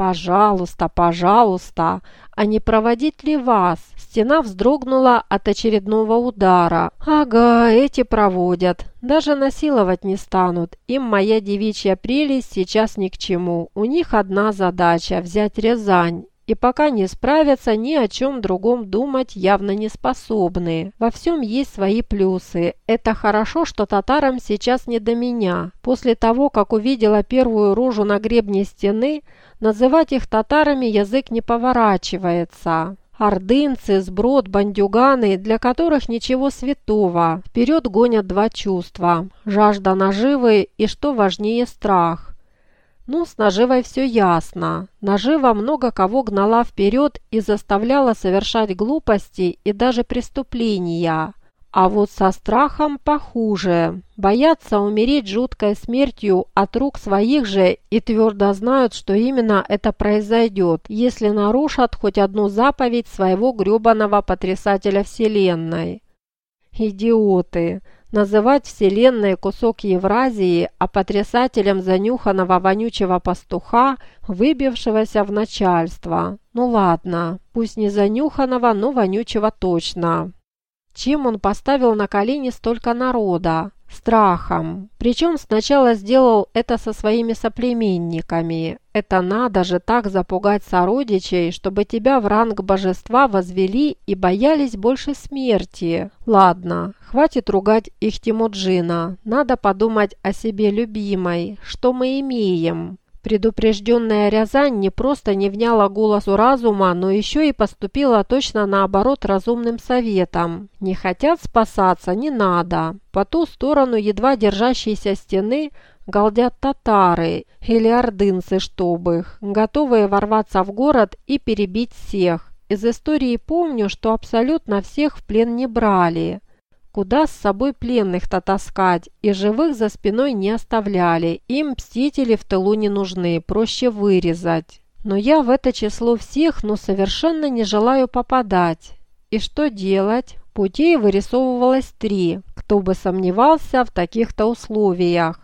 «Пожалуйста, пожалуйста, а не проводить ли вас?» Стена вздрогнула от очередного удара. «Ага, эти проводят. Даже насиловать не станут. Им моя девичья прелесть сейчас ни к чему. У них одна задача – взять Рязань и пока не справятся, ни о чем другом думать явно не способны. Во всем есть свои плюсы. Это хорошо, что татарам сейчас не до меня. После того, как увидела первую рожу на гребне стены, называть их татарами язык не поворачивается. Ордынцы, сброд, бандюганы, для которых ничего святого. Вперед гонят два чувства – жажда наживы и, что важнее, страх. Ну, с наживой все ясно. Нажива много кого гнала вперед и заставляла совершать глупости и даже преступления. А вот со страхом похуже. Боятся умереть жуткой смертью от рук своих же и твердо знают, что именно это произойдет, если нарушат хоть одну заповедь своего гребаного потрясателя Вселенной. Идиоты! Называть Вселенной кусок Евразии, а потрясателем занюханного вонючего пастуха, выбившегося в начальство. Ну ладно, пусть не занюханного, но вонючего точно. Чем он поставил на колени столько народа? Страхом. Причем сначала сделал это со своими соплеменниками. Это надо же так запугать сородичей, чтобы тебя в ранг божества возвели и боялись больше смерти. Ладно, хватит ругать их Тимуджина. Надо подумать о себе любимой. Что мы имеем? Предупрежденная Рязань не просто не вняла голосу разума, но еще и поступила точно наоборот разумным советом. Не хотят спасаться, не надо. По ту сторону едва держащейся стены галдят татары или ордынцы, чтобы их, готовые ворваться в город и перебить всех. Из истории помню, что абсолютно всех в плен не брали. Куда с собой пленных-то таскать? И живых за спиной не оставляли. Им мстители в тылу не нужны, проще вырезать. Но я в это число всех, но совершенно не желаю попадать. И что делать? Путей вырисовывалось три. Кто бы сомневался в таких-то условиях.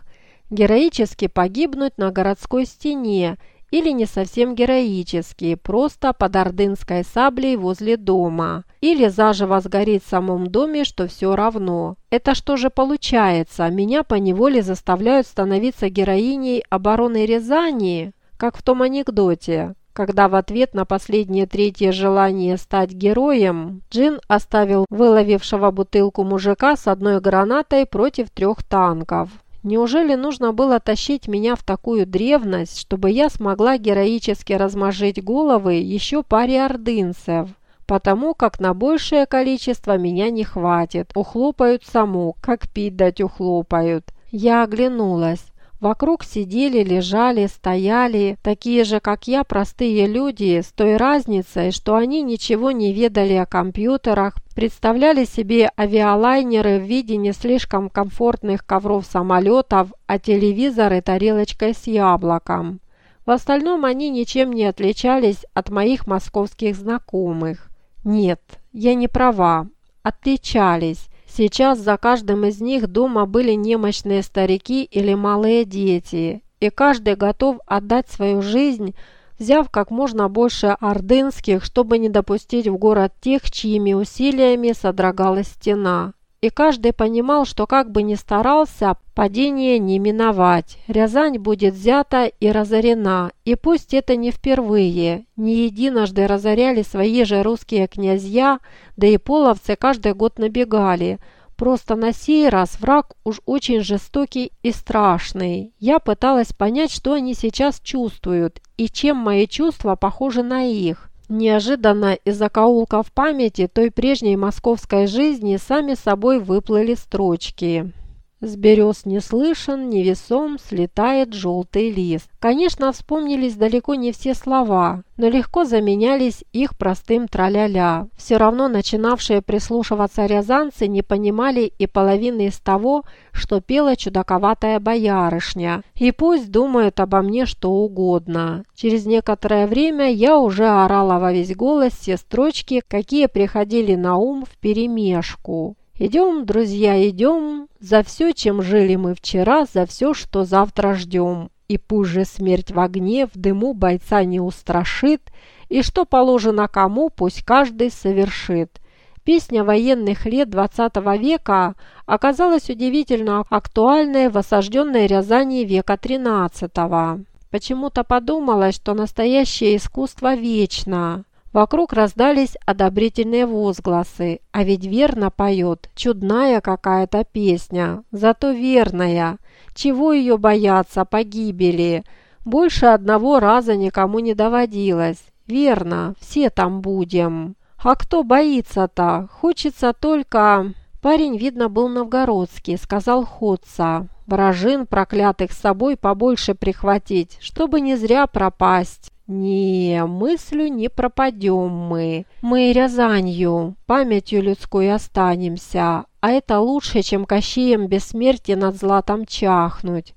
Героически погибнуть на городской стене или не совсем героические, просто под ордынской саблей возле дома, или заживо сгореть в самом доме, что все равно. Это что же получается? Меня поневоле заставляют становиться героиней обороны Рязани, как в том анекдоте, когда в ответ на последнее третье желание стать героем, Джин оставил выловившего бутылку мужика с одной гранатой против трех танков. Неужели нужно было тащить меня в такую древность, чтобы я смогла героически размажить головы еще паре ордынцев? Потому как на большее количество меня не хватит. Ухлопают саму, как пить дать ухлопают. Я оглянулась. Вокруг сидели, лежали, стояли, такие же, как я, простые люди, с той разницей, что они ничего не ведали о компьютерах, представляли себе авиалайнеры в виде не слишком комфортных ковров самолетов, а телевизоры тарелочкой с яблоком. В остальном они ничем не отличались от моих московских знакомых. Нет, я не права, отличались. Сейчас за каждым из них дома были немощные старики или малые дети, и каждый готов отдать свою жизнь, взяв как можно больше ордынских, чтобы не допустить в город тех, чьими усилиями содрогалась стена. И каждый понимал, что как бы ни старался, падение не миновать. Рязань будет взята и разорена. И пусть это не впервые. Не единожды разоряли свои же русские князья, да и половцы каждый год набегали. Просто на сей раз враг уж очень жестокий и страшный. Я пыталась понять, что они сейчас чувствуют и чем мои чувства похожи на их. Неожиданно из закоулков памяти той прежней московской жизни сами собой выплыли строчки. С берез не слышен, невесом слетает желтый лист. Конечно, вспомнились далеко не все слова, но легко заменялись их простым траля-ля. Все равно начинавшие прислушиваться рязанцы не понимали и половины из того, что пела чудаковатая боярышня. И пусть думают обо мне что угодно. Через некоторое время я уже орала во весь голос все строчки, какие приходили на ум в перемешку. Идем, друзья, идем, за все, чем жили мы вчера, за все, что завтра ждем. и пусть же смерть в огне, в дыму бойца не устрашит, и что положено кому, пусть каждый совершит. Песня военных лет XX века оказалась удивительно актуальной в осажденной Рязани века XIII. Почему-то подумалось, что настоящее искусство вечно. Вокруг раздались одобрительные возгласы, а ведь верно поет, чудная какая-то песня, зато верная. Чего ее бояться, погибели? Больше одного раза никому не доводилось. Верно, все там будем. А кто боится-то? Хочется только... Парень, видно, был новгородский, сказал ходца. Вражин проклятых с собой побольше прихватить, чтобы не зря пропасть. Не, мыслью не пропадем мы. Мы Рязанью, памятью людской останемся, а это лучше, чем Кощеем бессмертия над златом чахнуть.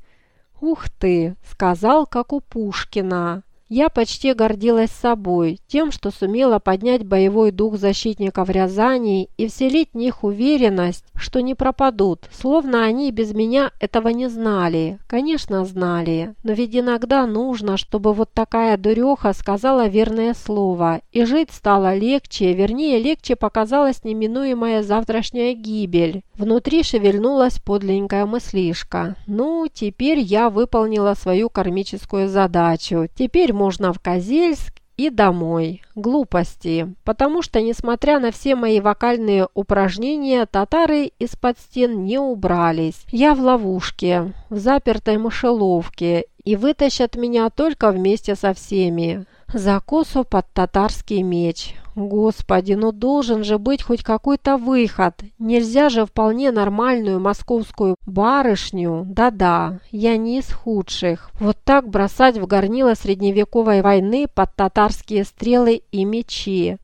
Ух ты, сказал, как у Пушкина. Я почти гордилась собой, тем, что сумела поднять боевой дух защитников Рязани и вселить в них уверенность, что не пропадут, словно они без меня этого не знали. Конечно, знали, но ведь иногда нужно, чтобы вот такая дуреха сказала верное слово, и жить стало легче, вернее, легче показалась неминуемая завтрашняя гибель. Внутри шевельнулась подленькая мыслишка. Ну, теперь я выполнила свою кармическую задачу. Теперь можно в Козельск и домой. Глупости. Потому что, несмотря на все мои вокальные упражнения, татары из-под стен не убрались. Я в ловушке, в запертой мышеловке, и вытащат меня только вместе со всеми. За косу под татарский меч. Господи, ну должен же быть хоть какой-то выход. Нельзя же вполне нормальную московскую барышню, да-да, я не из худших, вот так бросать в горнило средневековой войны под татарские стрелы и мечи.